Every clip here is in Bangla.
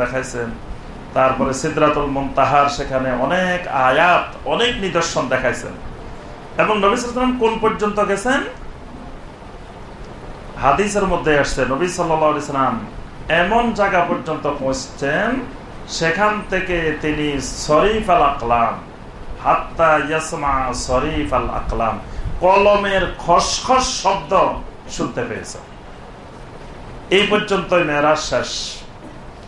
দেখাইছেন। তারপরে সেখানে অনেক আয়াত, অনেক নিদর্শন দেখাইছেন। এবং কোন পর্যন্ত গেছেন? হাদিসের মধ্যে আসছে, নবী সাল্লাম এমন জায়গা পর্যন্ত পৌঁছছেন সেখান থেকে তিনি শরীফ আল আকলাম শরীফ আল আকলাম, কলমের খসখস শব্দ শুনতে পেয়েছেন। এই পর্যন্তই মেয়েরা শেষ।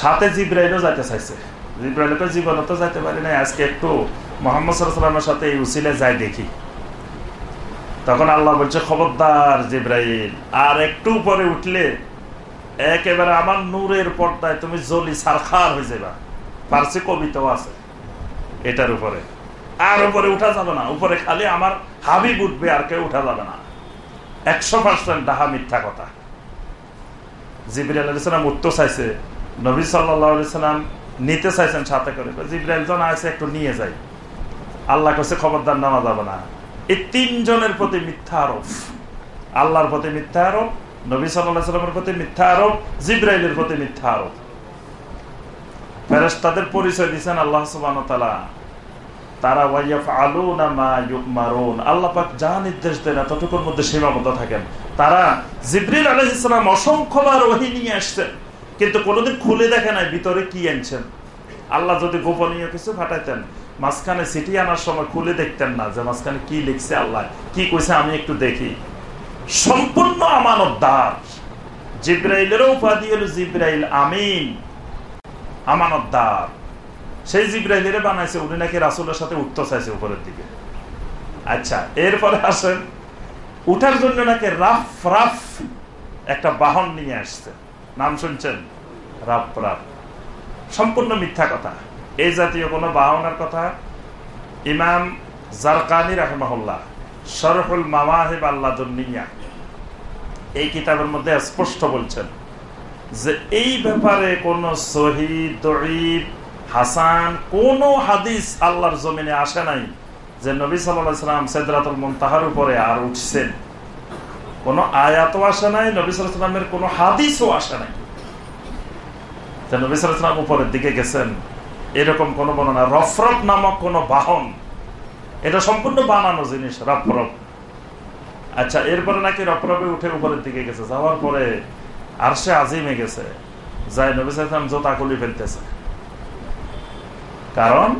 সাথে জিব্রাইলও যাইতে চাইছে। জিব্রাইলকে জীবনে তো যাইতে পারি না আজকে একটু মোহাম্মদ সাল্লামের সাথে এই উসিলে যাই দেখি। তখন আল্লাহ বলছে, খবরদার জিব্রাইল, আর একটু উপরে উঠলে একেবারে আমার নূরের পর্দায় তুমি জলি সারখার হয়ে যাবা পার্সি কবিতাও আছে এটার উপরে। আর উপরে উঠা যাবে না, উপরে খালি আমার হাবিব উঠবে, আর কেউ উঠা যাবে না। একশো পার্সেন্ট ডাহা মিথ্যা কথা। জিবির আলাইসালাম উঠতে চাইছে নবী সাল্লাম নিতে চাইছেন সাথে করে। জিব্রাইল, জন আছে একটু নিয়ে যাই। আল্লাহ কাছে খবরদার নেওয়া যাবে না। এই তিনজনের প্রতি মিথ্যা আরোপ। আল্লাহর প্রতি মিথ্যা আরোপ, নবী সাল্লামের প্রতি মিথ্যা আরোপ, জিব্রাইলের প্রতি মিথ্যা আরোপ। পরিচয় দিচ্ছেন আল্লাহ তারা ওয়াইফ আলু না মা মারুন আল্লাহ পাক যা নির্দেশ দেন ততটুকুর মধ্যে সীমাবদ্ধ থাকেন। তারা জিব্রিল আলহ ইসলাম অসংখ্যবার ওহি নিয়ে আসছেন। কিন্তু কোনোদিন খুলে দেখে নাই ভিতরে কি আনছেন। আল্লাহ যদি গোপনীয় কিছু ফাটাইতেন মাঝখানে সিটি আনার সময় খুলে দেখতেন না যে মাঝখানে কি লিখছে আল্লাহ, কি কইছে আমি একটু দেখি। সম্পূর্ণ আমানত দার জিব্রাইলেরও উপাধি হলো জিব্রাইল আমিন আমানত দার সেই জিব্রাইলের বানাইছে, উনি নাকি রাসুলের সাথে উঠতে চাইছে উপরের দিকে। আচ্ছা এরপরে আসেন, উঠার জন্য নাকি রাফ রাফ একটা বাহন নিয়ে আসছে। নাম শুনছেন? রাপ রাপ সম্পূর্ণ মিথ্যা কথা। এই জাতীয় কোনো বাহনার কথা ইমাম জারকানি রাহমাহুল্লাহ শরফুল মামাহিব আল্লাহ এই কিতাবের মধ্যে স্পষ্ট বলছেন যে এই ব্যাপারে কোন শহীদ হাসান কোন হাদিস আল্লাহর জমিনে আসে নাই যে নবী সাল্লাম সেদরাতুল মন্তাহার উপরে আর উঠছেন। কোন আয়াতও আসে নাই, নবী সালামের কোন হাদিসও আসে নাই। নবী সালাম উপরের দিকে গেছেন। এরকম কোন বর্ণনা, রফরফ নামক কোন বাহন। এটা সম্পূর্ণ বানানো জিনিস, রফরফ। আচ্ছা এরপরে নাকি রফরফে উঠে উপরের দিকে গেছে। যাওয়ার পরে আর সে আজিমে গেছে। যাই নবী সালাম জোতা খুলি ফেলতেছে। কারণ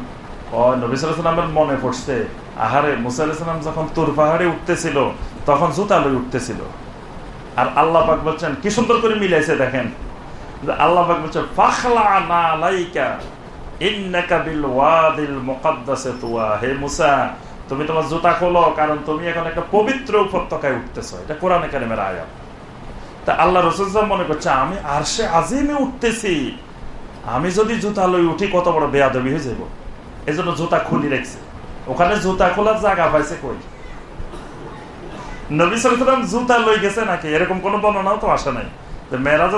নবী সালামের মনে পড়ছে, আহারে মুসাইসালাম যখন তুর পাহাড়ে উঠতেছিল তখন জুতা লই উঠতেছিল। আর আল্লাহ পাক বলছেন, কি সুন্দর করে মিলাইছে দেখেন। আল্লাহ পাক বলছেন, ফাখলা না লাইকা তুমি তোমার জুতা খোলো, কারণ তুমি এখন একটা পবিত্র উপত্যকায় উঠতেছো। এটা কোরআনে কারিমের আয়াত। তা আল্লাহ রসুল মনে করছে, আমি আর সে আজিমে উঠতেছি। আমি যদি জুতা লই উঠি, কত বড় বেয়াদবি হয়ে যাব এজন্য জন্য জুতা খুলি রেখছে। ওখানে জুতা খোলার জায়গা পাইছে কই? নবী সালাম জুতা লই গেছে নাকি এরকম কোন বর্ণনাও তো আসে নাই।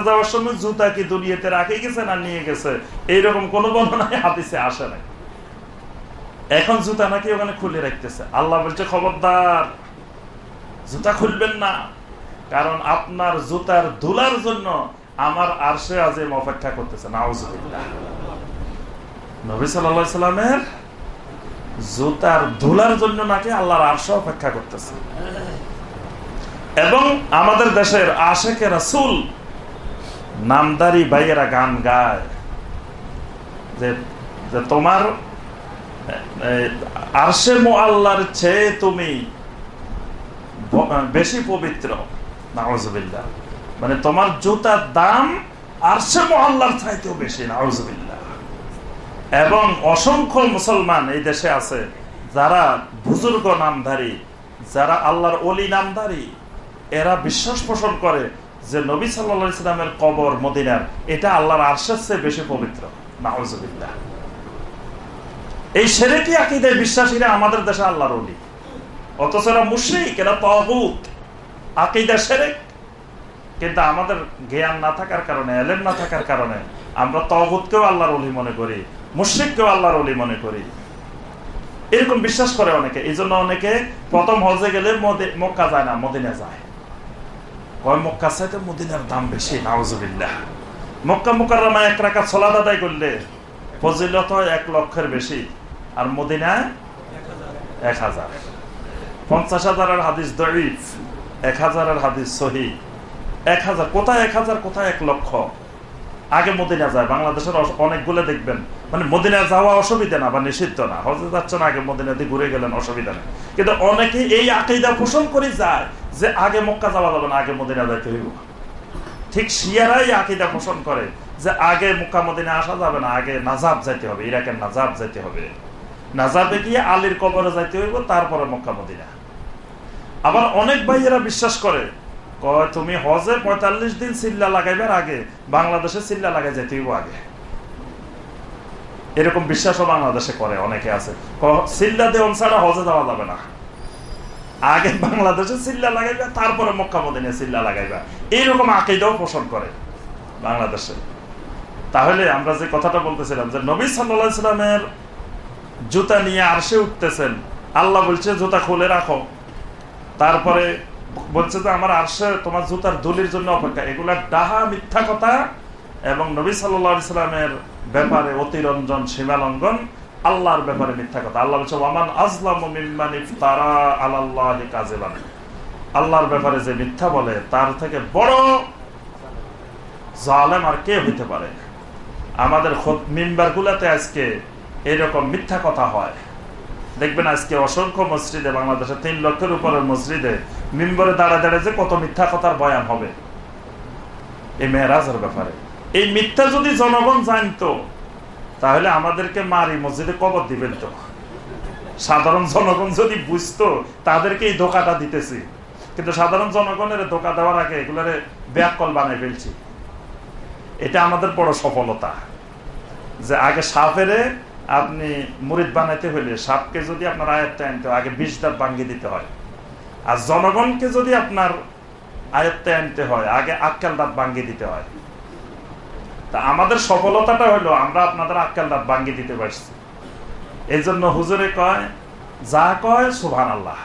যাওয়ার সময় জুতা কি দুনিয়াতে রাখে গেছে না নিয়ে গেছে? এইরকম কোন বর্ণনায় আসে নাই। এখন জুতা নাকি ওখানে খুলে রাখতেছে। আল্লাহ বলছে, খবরদার, জুতা খুলবেন না। কারণ আপনার জুতার ধুলার জন্য আমার আরশে আজিম অপেক্ষা করতেছে। নাউজুবিল্লাহ। নবী সাল্লামের জুতার ধুলার জন্য নাকি আল্লাহর আরশ অপেক্ষা করতেছে। এবং আমাদের দেশের আশেকে রাসুল নামদারি ভাইয়েরা গান গায়। যে তোমার আরশে মো আল্লাহর চেয়ে তুমি বেশি পবিত্র। নাওজবিল্লা মানে তোমার জুতার দাম আরশে মো আল্লাহর চাইতেও বেশি নাওজবিল্লা এবং অসংখ্য মুসলমান এই দেশে আছে যারা বুজুর্গ নামধারী যারা আল্লাহর অলি নামধারী এরা বিশ্বাস পোষণ করে যে নবী সাল্লা ইসলামের কবর মদিনার, এটা আল্লাহর আর্শের চেয়ে বেশি পবিত্র। নাহজুবিল্লাহ এই সেরেটি আকিদের বিশ্বাসীরা আমাদের দেশে আল্লাহর অলি অথচ এরা মুশ্রিক, এরা তহুত আকিদা সেরেক। কিন্তু আমাদের জ্ঞান না থাকার কারণে, এলেম না থাকার কারণে আমরা তহুতকেও আল্লাহর অলি মনে করি, মুশ্রিককেও আল্লাহর অলি মনে করি। এরকম বিশ্বাস করে অনেকে। এই অনেকে প্রথম হজে গেলে মক্কা যায় না, মদিনা যায়। কয় মক্কা চাইতে মদিনার দাম বেশি নাওজুবিল্লাহ মক্কা মোকাররমা এক রাখা ছলা দাদাই করলে ফজিলত এক লক্ষের বেশি, আর মদিনায় এক হাজার। পঞ্চাশ হাজারের হাদিস দরিফ এক হাজারের হাদিস সহি এক হাজার, কোথায় এক হাজার, কোথায় এক লক্ষ? আগে মদিনা যায়, বাংলাদেশের অনেকগুলো দেখবেন। মানে মদিনা যাওয়া অসুবিধা না বা নিষিদ্ধ না। হজে যাচ্ছেন আগে মদিনা দিয়ে ঘুরে গেলেন, অসুবিধা নেই। কিন্তু অনেকে এই আকিদা পোষণ করে যায় যে আগে মক্কা যাওয়া যাবে না, আগে মদিনা যাইতে হইব। ঠিক শিয়ারাই আকিদা পোষণ করে যে আগে মুক্কা মদিনা আসা যাবে না, আগে নাজাব যাইতে হবে, ইরাকের নাজাব যাইতে হবে। নাজাবে গিয়ে আলীর কবরে যাইতে হইব, তারপরে মক্কা মদিনা। আবার অনেক ভাইয়েরা বিশ্বাস করে, কয়, তুমি হজে পঁয়তাল্লিশ দিন চিল্লা লাগাইবার আগে, বাংলাদেশে চিল্লা লাগাই যেতে হইব আগে। এরকম বিশ্বাসও বাংলাদেশে করে, অনেকে আছে। চিল্লা দেওয়ান ছাড়া হজে যাওয়া যাবে না। আগে বাংলাদেশে চিল্লা লাগাইবা, তারপরে মক্কা মদিনে চিল্লা লাগাইবা। এইরকম আকেইদাও পোষণ করে বাংলাদেশে। তাহলে আমরা যে কথাটা বলতেছিলাম যে নবী সাল্লা সাল্লামের জুতা নিয়ে আরশে উঠতেছেন, আল্লাহ বলছে, জুতা খুলে রাখো। তারপরে বলছে যে, আমার আরশে তোমার জুতার দলির জন্য অপেক্ষা। এগুলা ডাহা, মিথ্যা কথা এবং নবী সাল্লা সাল্লামের ব্যাপারে অতিরঞ্জন, সীমালঙ্ঘন আল্লাহর ব্যাপারে মিথ্যা কথা। আল্লাহ বলছে, ওয়ামান আজলাম তারা আল্লাহ কাজেবান আল্লাহর ব্যাপারে যে মিথ্যা বলে, তার থেকে বড় জালেম আর কে হইতে পারে? আমাদের মিম্বার গুলাতে আজকে এরকম মিথ্যা কথা হয়। দেখবেন আজকে অসংখ্য মসজিদে বাংলাদেশে তিন লক্ষের উপরের মসজিদে মিম্বরে দাঁড়া দাঁড়ে যে কত মিথ্যা কথার বয়ান হবে। এই মেহরাজের ব্যাপারে। এই মিথ্যা যদি জনগণ জানতো তাহলে আমাদেরকে মারি, মসজিদে কবর দিবেন তো। সাধারণ জনগণ যদি বুঝতো, তাদেরকে এই ধোকাটা দিতেছি। কিন্তু সাধারণ জনগণের ধোকা দেওয়ার আগে এগুলোর ব্যাকল বানাই ফেলছি। এটা আমাদের বড় সফলতা। যে আগে সাপেরে আপনি মুরিদ বানাইতে হইলে সাপকে যদি আপনার আয়ত্তে আনতে আগে বিষ দাঁত ভাঙ্গি দিতে হয়। আর জনগণকে যদি আপনার আয়ত্তে আনতে হয়, আগে আক্কাল দাঁত ভাঙ্গি দিতে হয়। তা আমাদের সফলতাটা হলো আমরা আপনাদের আক্কাল দাঁত ভাঙ্গি দিতে পারছি। এই জন্য হুজুরে কয়, যা কয় সুভান আল্লাহ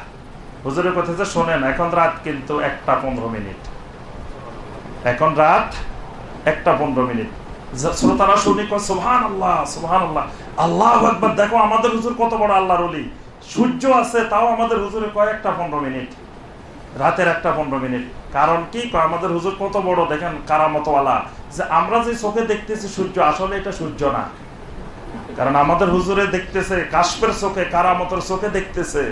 হুজুরের কথা যে, শোনেন, এখন রাত কিন্তু একটা পনেরো মিনিট। এখন রাত একটা পনেরো মিনিট। শ্রোতারা শুনি কয় সুভান আল্লাহ সুভান আল্লাহ আল্লাহ একবার দেখো আমাদের হুজুর কত বড় আল্লাহর অলি সূর্য আছে, তাও আমাদের হুজুরে কয়, একটা পনেরো মিনিট। রাতের একটা পনেরো মিনিট। কারণ কি? আমাদের হুজুর কত বড়, দেখেন, কারামতওয়ালা। যে আমরা যে চোখে দেখতেছি সূর্য, আসলে এটা সূর্য না। কারণ আমাদের হুজুরে দেখতেছে কাশ্মের চোখে, কারামতের চোখে দেখতেছে।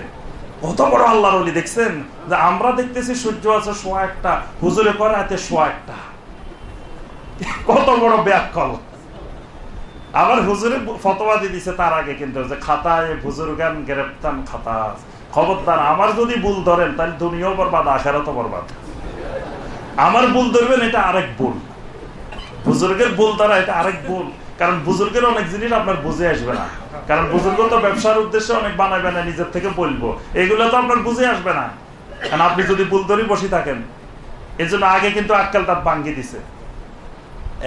কত বড় আল্লাহর অলি দেখছেন? যে আমরা দেখতেছি সূর্য আছে সোয়া একটা, হুজুরে করে রাতে সোয়া একটা। কত বড় ব্যাকল আবার হুজুরে ফতোয়া দিয়ে দিছে তার আগে কিন্তু, যে খাতায় হুজুর গান গ্রেপ্তান খাতা খবরদার, আমার যদি ভুল ধরেন, তাহলে দুনিয়াও বরবাদ, আখেরাতও বরবাদ। আমার ভুল ধরবেন, এটা আরেক ভুল। বুজুর্গের ভুল দ্বারা এটা আরেক ভুল। কারণ বুজুর্গের অনেক জিনিস আপনার বুঝে আসবে না। কারণ বুজুর্গ তো ব্যবসার উদ্দেশ্যে অনেক বানাবে না নিজের থেকে বলব। এগুলো তো আপনার বুঝে আসবে না। কারণ আপনি যদি ভুল ধরে বসে থাকেন এই আগে কিন্তু আজকাল তার ভাঙ্গি দিছে।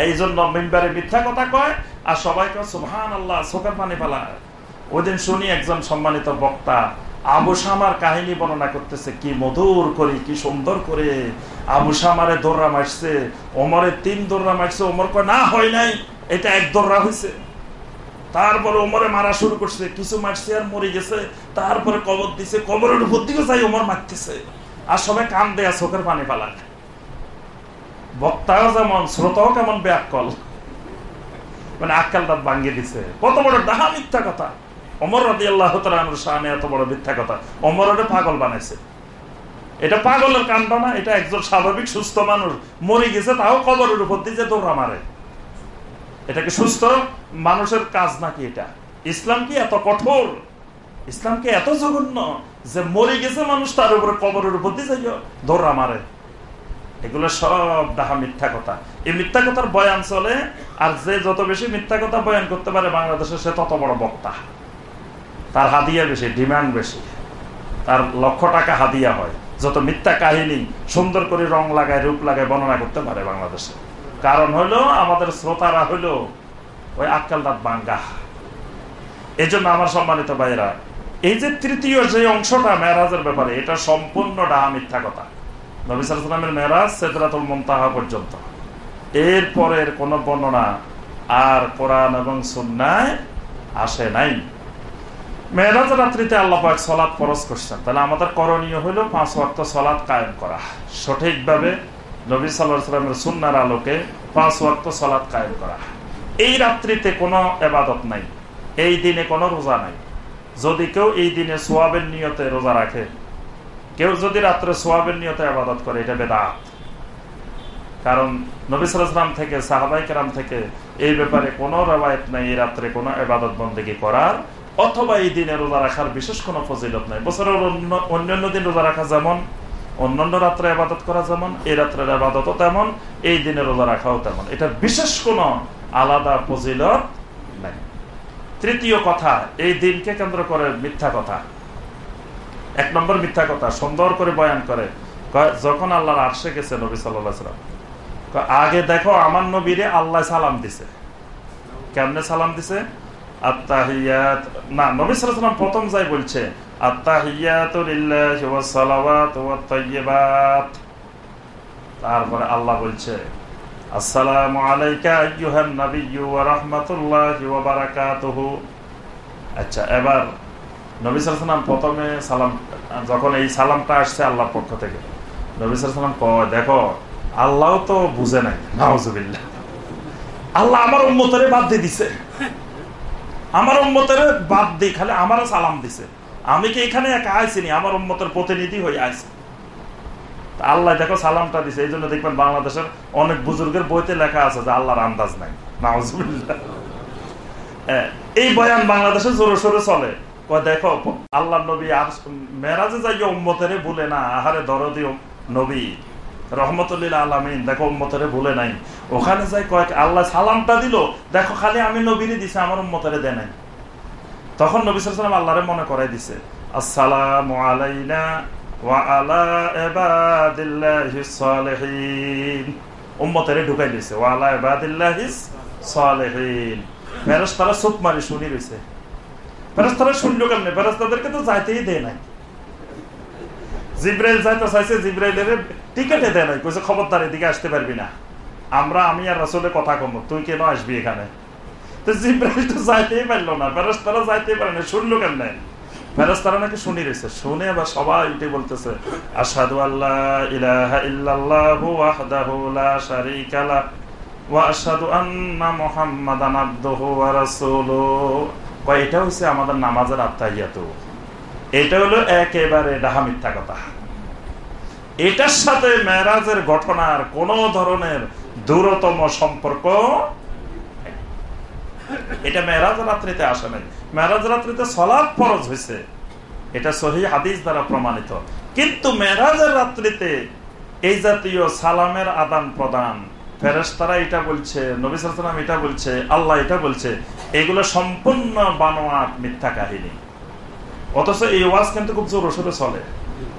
এই জন্য মেম্বারে মিথ্যা কথা কয়, আর সবাই কয় সুহান আল্লাহ চোখের পানি ফেলা ওই দিন শুনি একজন সম্মানিত বক্তা আবু শামার কাহিনী বর্ণনা করতেছে, কি মধুর করে কি সুন্দর করে আবু শামারে দৌড়া মারছে, ওমরে তিন দৌড়া মারছে, ওমর কয়, না, হয় নাই, এটা এক দৌড়া হয়েছে তারপরে ওমরে মারা শুরু করছে, কিছু মারছে আর মরে গেছে। তারপরে কবর দিছে, কবরের উপর দিকে যাই ওমর মারতেছে। আর সবাই কান দেয়া চোখের পানি পালাক বক্তাও যেমন, শ্রোতাও কেমন ব্যাকল মানে আক্কাল দাঁত ভাঙ্গিয়ে দিছে। কত বড় ডাহা মিথ্যা কথা। অমর রাজি আল্লাহ শাহানে এত বড় মিথ্যা কথা। অমর ওটা পাগল বানাইছে। এটা পাগলের কাণ্ড না এটা একজন স্বাভাবিক, সুস্থ মানুষ। মরে গেছে, তাও কবরের উপর দিয়ে দৌড়া মারে। এটা কি সুস্থ মানুষের কাজ নাকি এটা? ইসলাম কি এত কঠোর? ইসলাম কি এত জঘন্য যে মরে গেছে মানুষ তার উপরে কবরের উপর দিয়ে দৌড়া মারে? এগুলো সব ডাহা মিথ্যা কথা। এই মিথ্যা কথার বয়ান চলে, আর যে যত বেশি মিথ্যা কথা বয়ান করতে পারে বাংলাদেশে, সে তত বড় বক্তা। তার হাদিয়া বেশি ডিমান্ড বেশি। তার লক্ষ টাকা হাদিয়া হয়। যত মিথ্যা কাহিনী, সুন্দর করে রং লাগায়, রূপ লাগায় বর্ণনা করতে পারে বাংলাদেশে। কারণ হলো, আমাদের শ্রোতারা হলো ওই আক্কাল দাঁত বাঙ্গা। এই জন্য আমার সম্মানিত ভাইয়েরা, এই যে তৃতীয় যে অংশটা মেয়েরাজের ব্যাপারে, এটা সম্পূর্ণ ডাহা মিথ্যা কথা। নবী সালামের মেয়েরাজ সেদরাতুল মন্তাহা পর্যন্ত। এর পরের কোন বর্ণনা আর কোরআন এবং সুন্নায় আসে নাই। মেয়েরাজ রাত্রিতে আল্লাপাক সলাৎ ফরজ করছেন। তাহলে আমাদের করণীয় হলো পাঁচ ওয়াক্ত সলাৎ কায়েম করা। সঠিকভাবে নবী সাল্লামের সুন্নার আলোকে পাঁচ ওয়াক্ত সলাৎ কায়েম করা। এই রাত্রিতে কোনো এবাদত নাই, এই দিনে কোনো রোজা নাই। যদি কেউ এই দিনে সোয়াবের নিয়তে রোজা রাখে, কেউ যদি রাত্রে সোয়াবের নিয়তে আবাদত করে, এটা বেদাত। কারণ নবিসাম থেকে সাহাবাই কেরাম থেকে এই ব্যাপারে কোনো রেওয়ায়ত নাই, এই রাত্রে কোনো এবাদত বন্দেগী করার অথবা এই দিনে রোজা রাখার বিশেষ কোনো ফজিলত নাই। বছরের অন্যান্য দিন রোজা রাখা যেমন, অন্যান্য রাত্রে আবাদত করা যেমন, এই রাত্রের আবাদতও তেমন, এই দিনে রোজা রাখাও তেমন। এটা বিশেষ কোনো আলাদা ফজিলত নাই। তৃতীয় কথা, এই দিনকে কেন্দ্র করে মিথ্যা কথা। এক নম্বর মিথ্যা কথা, সুন্দর করে বয়ান করে। যখন আল্লাহর আরশে গেছে নবী সাল্লাম আগে দেখো আমার নবীরে আল্লাহ সালাম দিছে। কেমনে সালাম দিছে? না প্রথম যাই বলছে তারপরে আল্লাহ বলছে আলাইকা আচ্ছা এবার নবী প্রথমে সালাম যখন এই সালামটা আসছে আল্লাহর পক্ষ থেকে, নবী কয়, দেখো, আল্লাহ তো বুঝে নাই, নাউজুবিল্লাহ। আল্লাহ আমার উম্মতের বাদ দিয়ে দিছে। আমার উম্মতের বাদ দিয়ে খালি আমারও সালাম দিছে। আমি কি এখানে একা আইসিনি? আমার উম্মতের প্রতিনিধি হয়ে আইসি। আল্লাহ দেখো সালামটা দিছে। এই জন্য দেখবেন বাংলাদেশের অনেক বুজুর্গের বইতে লেখা আছে যে আল্লাহর আন্দাজ নাই। এই বয়ান বাংলাদেশে জোরে সোরে চলে। দেখো আল্লাহ নবী আর মেরাজে যাই উম্মতেরে বলে না, আহারে দরদি নবী। রহমতুল্লিল আলমিন, দেখো উম্মতরে ভুলে নাই। ওখানে যাই কয়েক আল্লাহ সালামটা দিল, দেখো খালি আমি নবীরে দিছে, আমার উম্মতরে দে নাই। তখন নবী সালাম আল্লাহরে মনে করাই দিছে, আসসালাম আলাইনা ঢুকাই দিছে ওয়ালা শুনি তো যাইতেই দেয় নাই। জিব্রাইল যাইতে চাইছে, জিব্রাইলের টিকেটে দেয় নাই, কইছে, খবরদার, এদিকে আসতে পারবি না। আমরা, আমি আর রসলে কথা কম, তুই কেন আসবি এখানে? তো জিব্রাইল তো যাইতেই পারল না ফেরস্তারা যাইতেই পারে না শুনলো কেন কেমনে? ফেরস্তারা নাকি শুনি রয়েছে, শুনে আবার সবাই উঠে বলতেছে আসাদু আল্লাহ ইলাহা ইল্লাল্লাহু ওয়াহদাহু লা শারীকা লা, ওয়া আশহাদু আন্না মুহাম্মাদান আবদুহু ওয়া রাসূলুহু। কয়, এটা হইছে আমাদের নামাজের আত্মাহিয়াতু এটা হলো একেবারে ডাহা মিথ্যা কথা। এটার সাথে মেরাজের ঘটনার কোন ধরনের দূরতম সম্পর্ক এটা মেরাজ রাত্রিতে আসে নাই। মেরাজ রাত্রিতে সলাপ ফরজ হয়েছে। এটা সহি হাদিস দ্বারা প্রমাণিত। কিন্তু মেরাজের রাত্রিতে এই জাতীয় সালামের আদান প্রদান ফেরেস্তারা এটা বলছে নবিসাম এটা বলছে, আল্লাহ এটা বলছে, এগুলো সম্পূর্ণ বানোয়াট মিথ্যা কাহিনী। অথচ এই ওয়াজ কিন্তু খুব জোর সোরে চলে।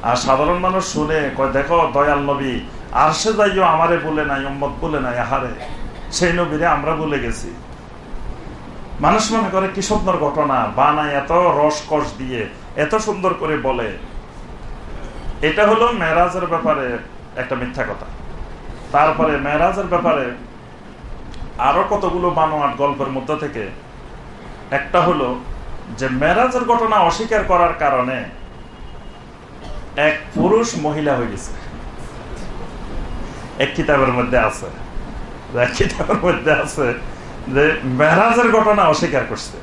আর সাধারণ মানুষ শুনে, কয়, দেখো, দয়াল নবী আর সে যাইও আমারে বলে নাই, উম্মত বলে নাই, আহারে, সেই নবীরে আমরা বলে গেছি। মানুষ মনে করে, কি সুন্দর ঘটনা, বানায় এত রস কষ দিয়ে, এত সুন্দর করে বলে। এটা হলো মেরাজের ব্যাপারে একটা মিথ্যা কথা। তারপরে মেরাজের ব্যাপারে আরও কতগুলো বানোয়াট গল্পের মধ্যে থেকে, একটা হলো যে মেরাজের ঘটনা অস্বীকার করার কারণে এক পুরুষ মহিলা হয়ে গেছে। এক কিতাবের মধ্যে আছে। কিতাবের মধ্যে আছে যে মেরাজের ঘটনা অস্বীকার করছে।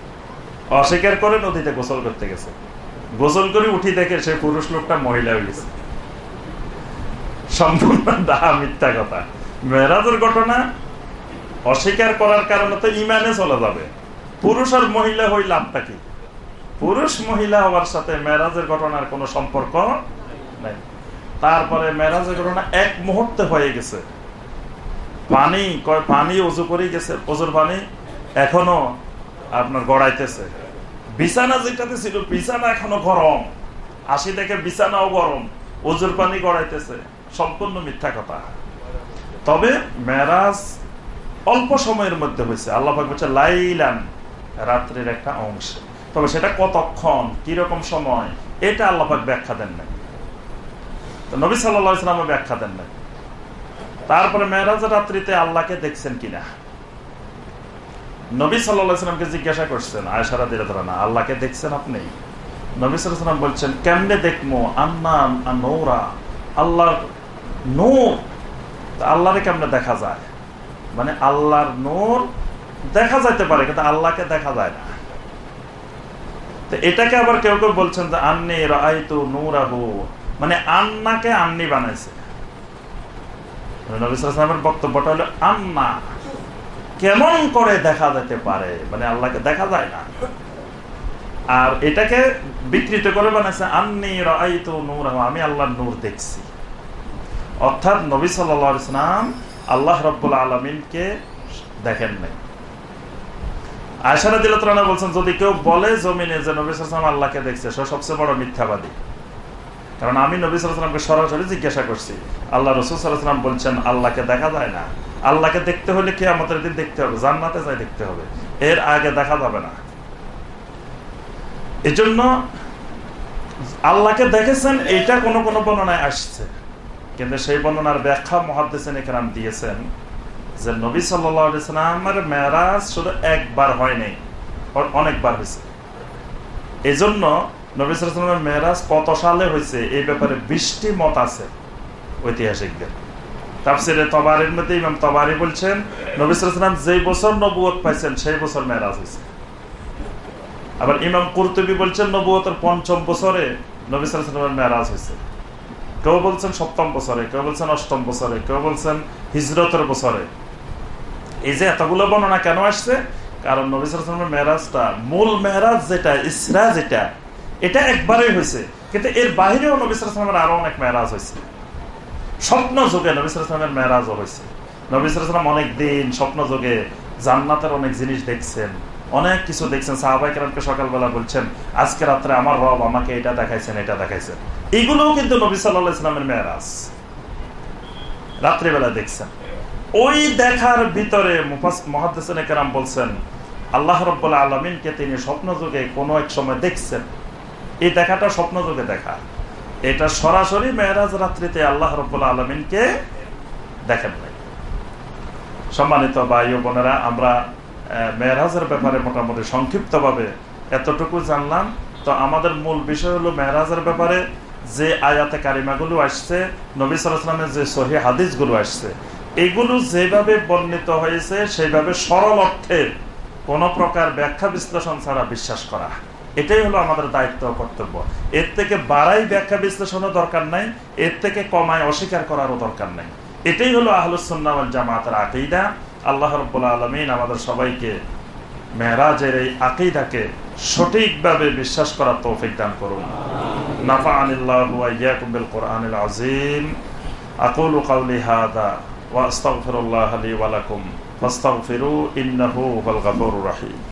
অস্বীকার করে নদীতে গোসল করতে গেছে। গোসল করে উঠি দেখে সে পুরুষ লোকটা মহিলা হয়ে গেছে। সম্পূর্ণ দাহা মিথ্যা কথা। মেরাজের ঘটনা অস্বীকার করার কারণে তো ইমানে চলে যাবে। পুরুষ আর মহিলা হই লাভটা কি? পুরুষ মহিলা হওয়ার সাথে মেরাজের ঘটনার কোনো সম্পর্ক নাই। তারপরে মেরাজের ঘটনা এক মুহূর্তে হয়ে গেছে। পানি, কয় পানি উজু করে গেছে প্রচুর পানি এখনও আপনার গড়াইতেছে। বিছানা যেটাতে ছিল, বিছানা এখনও গরম। আসি দেখে বিছানাও গরম ওজুর পানি গড়াইতেছে। সম্পূর্ণ মিথ্যা কথা। তবে মেরাজ অল্প সময়ের মধ্যে হয়েছে। আল্লাহ লাইলান, রাত্রির একটা অংশ। তবে সেটা কতক্ষণ, কীরকম সময়, এটা আল্লাহাক ব্যাখ্যা দেন নাই। নবী সাল্লামে ব্যাখ্যা দেন নাই। তারপরে মেহরাজ রাত্রিতে আল্লাহকে দেখছেন কিনা নবী সাল্লামকে জিজ্ঞাসা করছেন আয়সারা দিলে ধরা না আল্লাহকে দেখছেন আপনি? নবী সাল্লাম বলছেন, কেমনে দেখব আন্না নৌরা আল্লাহর নূর। আল্লাহরে কেমনে দেখা যায়? মানে আল্লাহর নূর দেখা যাইতে পারে, কিন্তু আল্লাহকে দেখা যায় না। এটাকে আবার কেউ কেউ বলছেন যে, আন্নি রাইতু নূরাহু। মানে আন্নাকে আন্নি বানাইছে। বক্তব্যটা হলো, আন্না কেমন করে দেখা যেতে পারে? মানে আল্লাহকে দেখা যায় না। আর এটাকে বিকৃত করে বানাইছে, আন্নি রাইতু নূরাহু। আমি আল্লাহর নূর দেখছি। অর্থাৎ নবী সাল্লাম আল্লাহ রব্বুল আলমিনকে দেখেন নাই। আয়সারা বলছেন, যদি কেউ বলে জমিনে যে নবী সালাম আল্লাহকে দেখছে, সে সবচেয়ে বড় মিথ্যাবাদী। কারণ আমি সরাসরি জিজ্ঞাসা করছি, আল্লাহ বলছেন, আল্লাহকে দেখা যায় না। আল্লাহকে দেখতে হলে কি আমাদের দিন দেখতে হবে, জান্নাতে যাই দেখতে হবে। এর আগে দেখা যাবে না। এজন্য আল্লাহকে দেখেছেন, এইটা কোন কোন বর্ণনায় আসছে। কিন্তু সেই বর্ণনার ব্যাখ্যা মহাদ্দেসেন এখানে দিয়েছেন যে নবী সাল্লামের মেয়ারাজ শুধু একবার হয়নি অনেকবার হয়েছে। এই জন্য নবী সাল্লামের মেয়ারাজ কত সালে হয়েছে, এই ব্যাপারে বৃষ্টি মত আছে ঐতিহাসিকদের। তবারির মধ্যে ইমাম তবারি বলছেন, নবী যেই বছর নবুয়ত পাইছেন, সেই বছর মেয়ারাজ হয়েছে। আবার ইমাম কুরতুবি বলছেন, নবুয়তের পঞ্চম বছরে নবী সাল্লামের মেয়ারাজ হয়েছে। কেউ বলছেন সপ্তম বছরে, কেউ বলছেন অষ্টম বছরে, কেউ বলছেন হিজরতের বছরে। এই যে এতগুলো বর্ণনা কেন আসছে? কারণ নবিসের মেহরাজটা মূল মেহরাজ যেটা, ইসরা যেটা, এটা একবারই হয়েছে। কিন্তু এর বাহিরেও নবিসের আরও অনেক মেহরাজ হয়েছে। স্বপ্ন যুগে নবিসের মেহরাজও হয়েছে। নবিসের অনেক দিন স্বপ্ন যুগে জান্নাতের অনেক জিনিস দেখছেন, অনেক কিছু দেখছেন। সাহাবাই কেরামকে সকালবেলা বলছেন, আজকে রাত্রে আমার রব আমাকে এটা দেখাইছেন এটা দেখাইছেন। এগুলোও কিন্তু নবী সাল্লাহ ইসলামের মেয়ারাজ। রাত্রিবেলা দেখছেন। ওই দেখার ভিতরে মহাদেসাম বলছেন, আল্লাহ রব্বুল্লা আলমিনকে তিনি স্বপ্ন যুগে কোনো এক সময় দেখছেন। এই দেখাটা স্বপ্ন যুগে দেখা। এটা সরাসরি মেয়েরাজ রাত্রিতে আল্লাহ রব্বুল্লা আলমিনকে দেখেন নাই। সম্মানিত বায়ু বোনেরা, আমরা মেহরাজের ব্যাপারে মোটামুটি সংক্ষিপ্তভাবে এতটুকু জানলাম। তো আমাদের মূল বিষয় হলো মেহরাজের ব্যাপারে যে আয়াতে কারিমাগুলো আসছে, নবী সালামের যে সহি হাদিসগুলো আসছে এগুলো যেভাবে বর্ণিত হয়েছে সেইভাবে সরল অর্থে কোন প্রকার ব্যাখ্যা বিশ্লেষণ ছাড়া বিশ্বাস করা। এটাই হলো আমাদের দায়িত্ব কর্তব্য। এর থেকে বাড়াই ব্যাখ্যা বিশ্লেষণও দরকার নাই, এর থেকে কমায় অস্বীকার করারও দরকার নাই। এটাই হলো আহলুসন্না জামাতের আকিদা। আল্লাহ রব্বুল্লা আলমিন আমাদের সবাইকে মেহরাজের এই আকিদাকে সঠিকভাবে বিশ্বাস করার তৌফিক দান করুন। নাফা আনিল্লাহু ইয়াকুম বিল কোরআনিল আযীম। কাউলি হাদা وأستغفر الله لي ولكم. فاستغفروا إنه هو الغفور الرحيم.